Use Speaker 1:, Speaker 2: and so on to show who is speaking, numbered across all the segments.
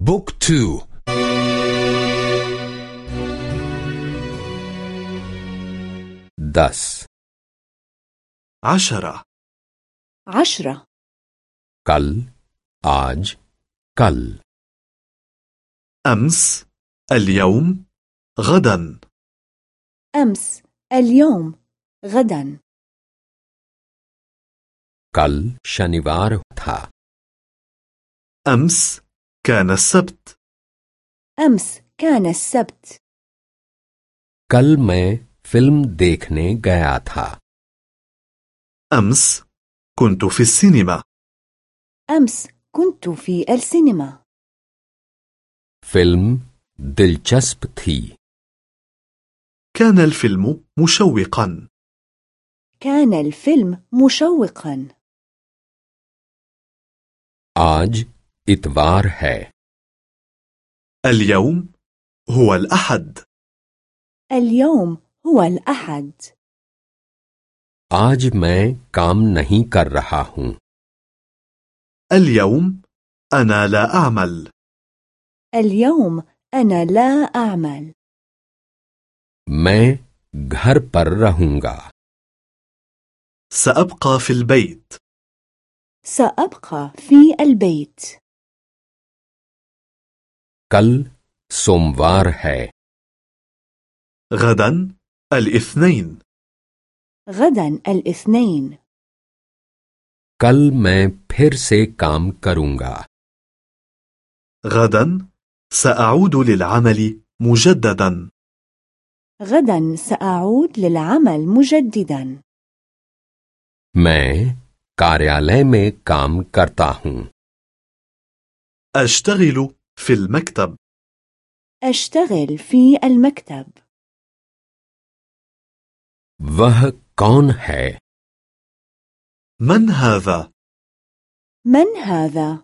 Speaker 1: بوك تو. दस
Speaker 2: عشرة.
Speaker 3: عشرة.
Speaker 1: कल आज. कल
Speaker 2: أمس. اليوم. غدا.
Speaker 3: أمس. اليوم. غدا.
Speaker 1: كل شنوار تا
Speaker 2: أمس. كان السبت
Speaker 3: أمس كان السبت
Speaker 1: कल मैं फिल्म देखने गया था
Speaker 2: أمس كنت في السينما
Speaker 3: أمس كنت في السينما
Speaker 1: फिल्म दिलचस्प थी
Speaker 2: كان الفيلم مشوقا
Speaker 3: كان الفيلم مشوقا
Speaker 1: आज اتوار ہے۔
Speaker 2: اليوم هو الأحد.
Speaker 3: اليوم هو الأحد.
Speaker 1: آج میں کام نہیں کر رہا ہوں۔
Speaker 2: اليوم أنا لا أعمل.
Speaker 3: اليوم أنا لا أعمل.
Speaker 1: میں گھر پر رہوں گا۔
Speaker 2: سأبقى في البيت.
Speaker 3: سأبقى في البيت.
Speaker 1: कल सोमवार है
Speaker 2: غدا الاثنين
Speaker 3: غدا الاثنين
Speaker 1: कल मैं फिर से काम करूंगा
Speaker 2: غدا سأعود للعمل مجددا
Speaker 3: غدا سأعود للعمل مجددا
Speaker 1: मैं कार्यालय में काम करता हूँ
Speaker 2: أشتغل في المكتب
Speaker 3: أشتغل في المكتب
Speaker 1: वह कौन है
Speaker 2: من هذا؟
Speaker 3: من هذا؟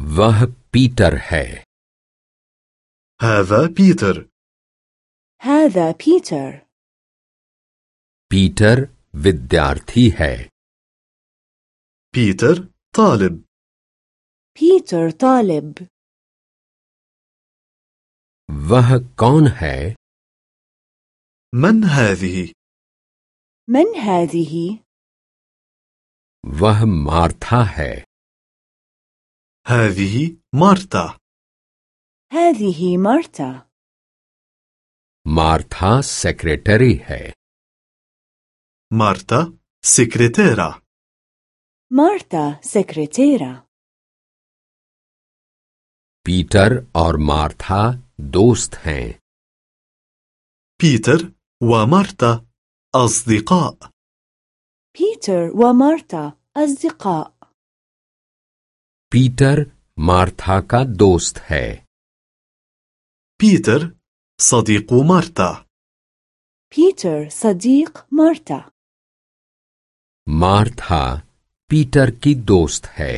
Speaker 1: वह पीटर है
Speaker 2: هذا بيتر
Speaker 3: هذا بيتر
Speaker 1: पीटर विद्यार्थी है
Speaker 2: بيتر طالب
Speaker 3: بيتر طالب
Speaker 1: वह कौन है
Speaker 2: من هذه؟
Speaker 3: من هذه؟
Speaker 1: वह मार्था है
Speaker 2: هذه مارتا
Speaker 3: هذه مارتا
Speaker 1: मार्था सेक्रेटरी है
Speaker 2: مارتا سكرتيرة
Speaker 3: مارتا سكرتيرة
Speaker 1: पीटर और मार्था दोस्त हैं
Speaker 2: بيتر ومارتا أصدقاء
Speaker 3: بيتر ومارتا أصدقاء
Speaker 1: पीटर मार्था का दोस्त है
Speaker 2: بيتر صديق مارتا
Speaker 3: بيتر صديق مارتا
Speaker 1: मार्था पीटर की दोस्त है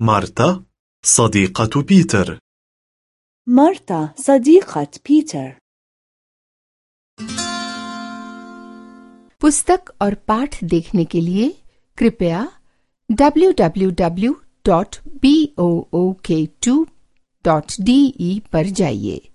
Speaker 2: مارتا صديقة بيتر
Speaker 3: مارتا صديقة بيتر
Speaker 4: पुस्तक और पाठ देखने के लिए कृपया www.book2.de पर जाइए